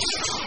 you